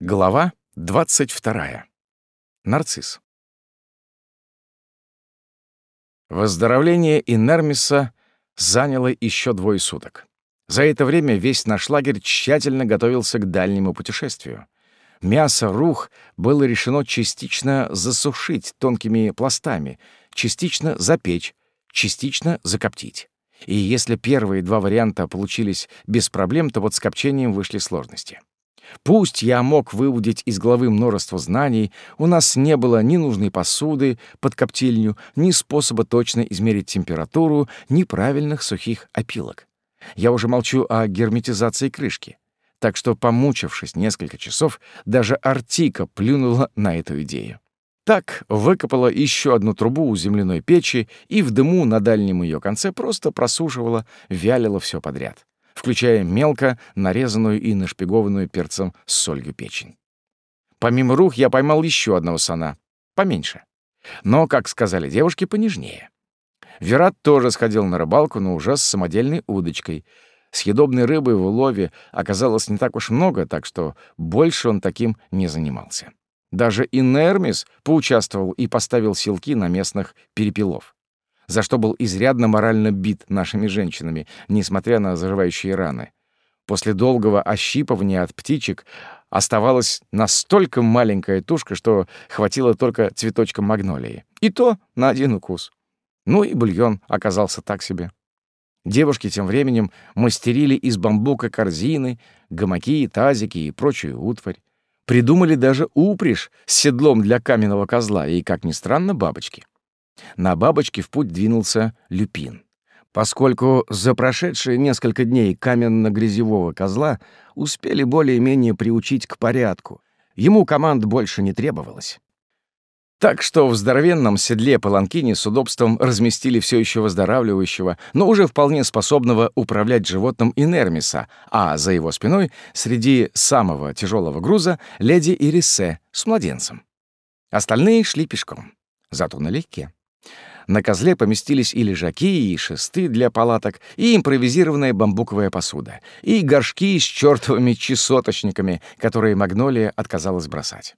Глава 22. Нарцисс. Выздоровление Инермиса заняло еще двое суток. За это время весь наш лагерь тщательно готовился к дальнему путешествию. Мясо рух было решено частично засушить тонкими пластами, частично запечь, частично закоптить. И если первые два варианта получились без проблем, то вот с копчением вышли сложности. Пусть я мог выудить из головы множество знаний, у нас не было ни нужной посуды под коптильню, ни способа точно измерить температуру, ни правильных сухих опилок. Я уже молчу о герметизации крышки. Так что, помучившись несколько часов, даже Артика плюнула на эту идею. Так выкопала еще одну трубу у земляной печи и в дыму на дальнем ее конце просто просушивала, вялила все подряд включая мелко нарезанную и нашпигованную перцем с солью печень. Помимо рук я поймал еще одного сана, поменьше. Но, как сказали девушки, понежнее. Верат тоже сходил на рыбалку, но уже с самодельной удочкой. Съедобной рыбы в улове оказалось не так уж много, так что больше он таким не занимался. Даже Инермис поучаствовал и поставил силки на местных перепелов за что был изрядно морально бит нашими женщинами, несмотря на заживающие раны. После долгого ощипывания от птичек оставалась настолько маленькая тушка, что хватило только цветочка магнолии. И то на один укус. Ну и бульон оказался так себе. Девушки тем временем мастерили из бамбука корзины, гамаки, тазики и прочую утварь. Придумали даже упряжь с седлом для каменного козла и, как ни странно, бабочки. На бабочке в путь двинулся Люпин. Поскольку за прошедшие несколько дней каменно-грязевого козла успели более-менее приучить к порядку, ему команд больше не требовалось. Так что в здоровенном седле паланкине с удобством разместили все еще выздоравливающего, но уже вполне способного управлять животным Инермиса, а за его спиной, среди самого тяжелого груза, леди Ирисе с младенцем. Остальные шли пешком, зато налегке. На козле поместились и лежаки, и шесты для палаток, и импровизированная бамбуковая посуда, и горшки с чертовыми чесоточниками, которые Магнолия отказалась бросать.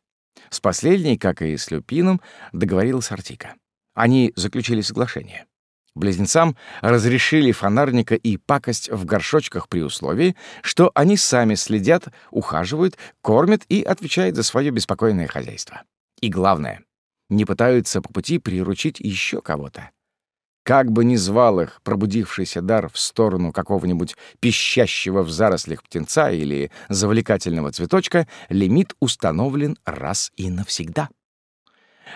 С последней, как и с Люпином, договорилась Артика. Они заключили соглашение. Близнецам разрешили фонарника и пакость в горшочках при условии, что они сами следят, ухаживают, кормят и отвечают за свое беспокойное хозяйство. И главное, не пытаются по пути приручить еще кого-то. Как бы ни звал их пробудившийся дар в сторону какого-нибудь пищащего в зарослях птенца или завлекательного цветочка, лимит установлен раз и навсегда.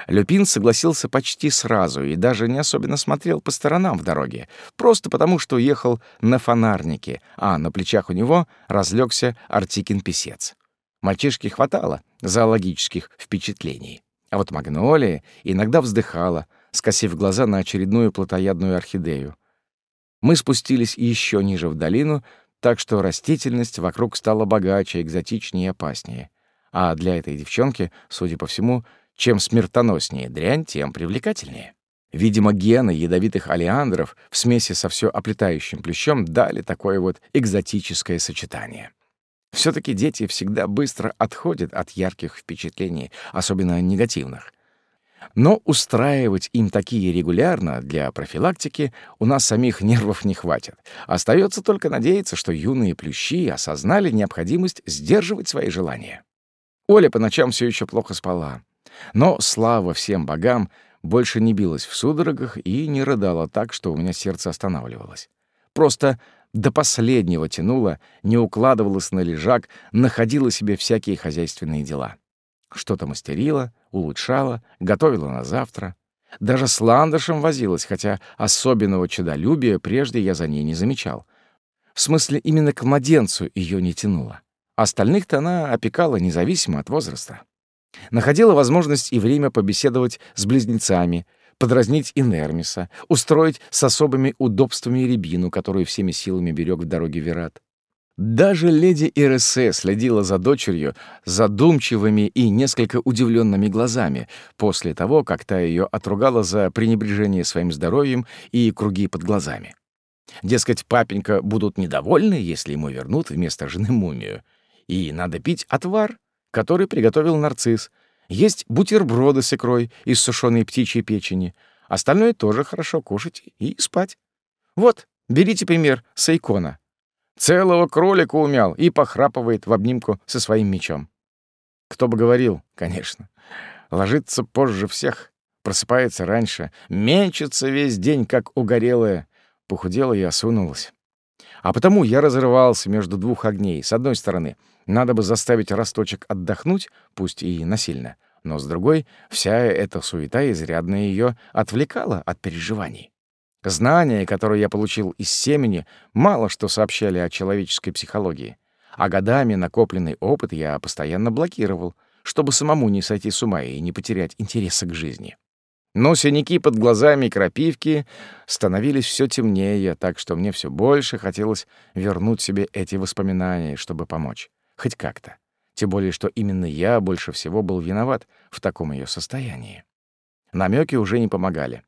Люпин согласился почти сразу и даже не особенно смотрел по сторонам в дороге, просто потому что ехал на фонарнике, а на плечах у него разлегся Артикин-писец. Мальчишке хватало зоологических впечатлений. А вот магнолия иногда вздыхала, скосив глаза на очередную плотоядную орхидею. Мы спустились еще ниже в долину, так что растительность вокруг стала богаче, экзотичнее и опаснее. А для этой девчонки, судя по всему, чем смертоноснее дрянь, тем привлекательнее. Видимо, гены ядовитых алиандров в смеси со все оплетающим плющом дали такое вот экзотическое сочетание. Все-таки дети всегда быстро отходят от ярких впечатлений, особенно негативных. Но устраивать им такие регулярно для профилактики у нас самих нервов не хватит. Остается только надеяться, что юные плющи осознали необходимость сдерживать свои желания. Оля по ночам все еще плохо спала. Но, слава всем богам, больше не билась в судорогах и не рыдала так, что у меня сердце останавливалось. Просто до последнего тянула, не укладывалась на лежак, находила себе всякие хозяйственные дела. Что-то мастерила, улучшала, готовила на завтра. Даже с ландышем возилась, хотя особенного чудолюбия прежде я за ней не замечал. В смысле, именно к младенцу ее не тянуло. Остальных-то она опекала независимо от возраста. Находила возможность и время побеседовать с близнецами — подразнить Инермиса, устроить с особыми удобствами рябину, которую всеми силами берег в дороге Верат. Даже леди Иресе следила за дочерью задумчивыми и несколько удивленными глазами после того, как та ее отругала за пренебрежение своим здоровьем и круги под глазами. Дескать, папенька будут недовольны, если ему вернут вместо жены мумию. И надо пить отвар, который приготовил нарцисс. Есть бутерброды с икрой из сушеной птичьей печени. Остальное тоже хорошо кушать и спать. Вот, берите пример с Айкона. Целого кролика умял и похрапывает в обнимку со своим мечом. Кто бы говорил, конечно. Ложится позже всех, просыпается раньше, мечется весь день, как угорелая. Похудела и осунулась. А потому я разрывался между двух огней. С одной стороны, надо бы заставить росточек отдохнуть, пусть и насильно, но с другой, вся эта суета изрядно ее отвлекала от переживаний. Знания, которые я получил из семени, мало что сообщали о человеческой психологии, а годами накопленный опыт я постоянно блокировал, чтобы самому не сойти с ума и не потерять интереса к жизни. Но синяки под глазами и крапивки становились все темнее, так что мне все больше хотелось вернуть себе эти воспоминания, чтобы помочь. Хоть как-то. Тем более, что именно я больше всего был виноват в таком ее состоянии. Намеки уже не помогали.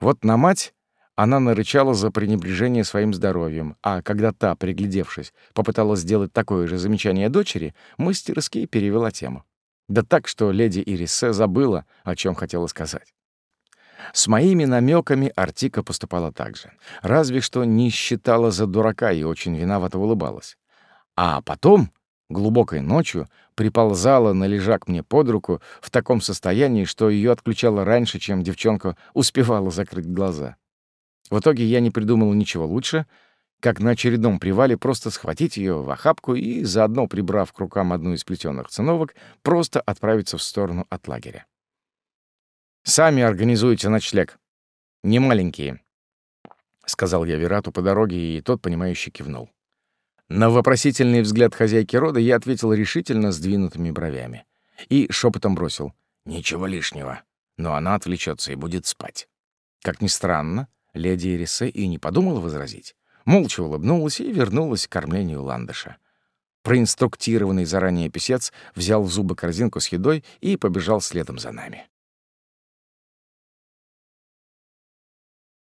Вот на мать она нарычала за пренебрежение своим здоровьем, а когда та, приглядевшись, попыталась сделать такое же замечание дочери, мастерски перевела тему. Да так, что леди Ирисе забыла, о чем хотела сказать. С моими намеками Артика поступала так же. Разве что не считала за дурака и очень виновато улыбалась. А потом, глубокой ночью, приползала на лежак мне под руку в таком состоянии, что ее отключало раньше, чем девчонка успевала закрыть глаза. В итоге я не придумал ничего лучше, как на очередном привале просто схватить ее в охапку и, заодно прибрав к рукам одну из плетеных циновок, просто отправиться в сторону от лагеря. «Сами организуйте ночлег. Не маленькие», — сказал я Верату по дороге, и тот, понимающе кивнул. На вопросительный взгляд хозяйки рода я ответил решительно сдвинутыми бровями и шепотом бросил «Ничего лишнего, но она отвлечется и будет спать». Как ни странно, леди Ирисе и не подумала возразить молча улыбнулась и вернулась к кормлению ландыша. Проинструктированный заранее писец взял в зубы корзинку с едой и побежал следом за нами.